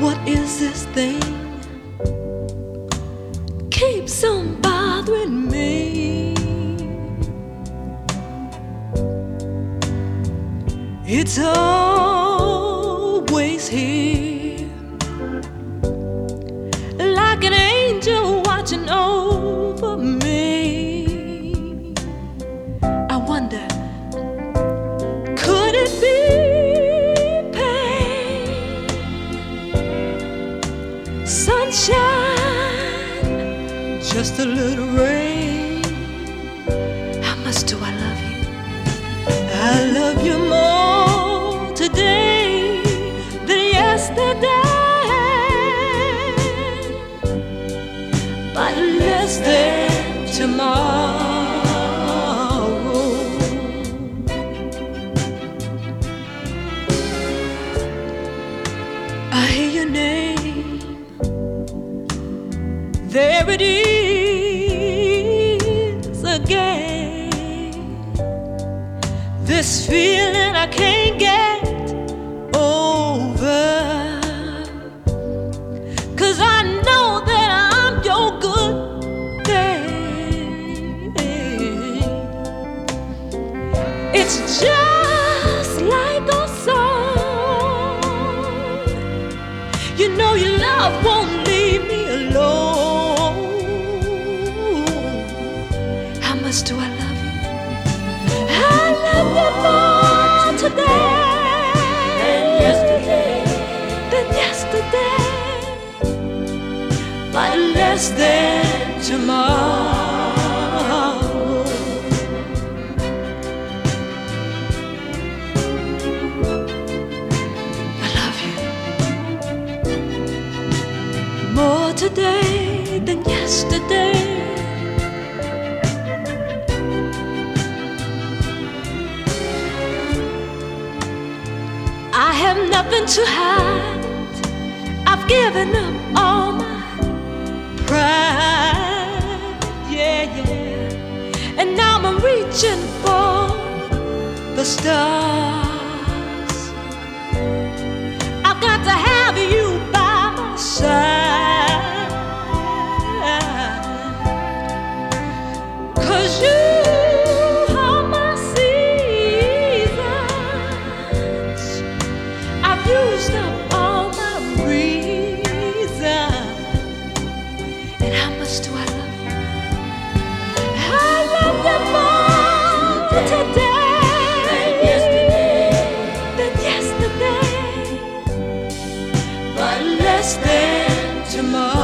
What is this thing? Keeps on bothering me. It's always here, Sunshine, just a little rain. How much do I love you? I love you more today than yesterday, but less than tomorrow. I hear your name. There it is again. This feeling I can't get less than tomorrow. I love you more today than yesterday. I have nothing to hide. I've given up all my reaching for the stars. tomorrow.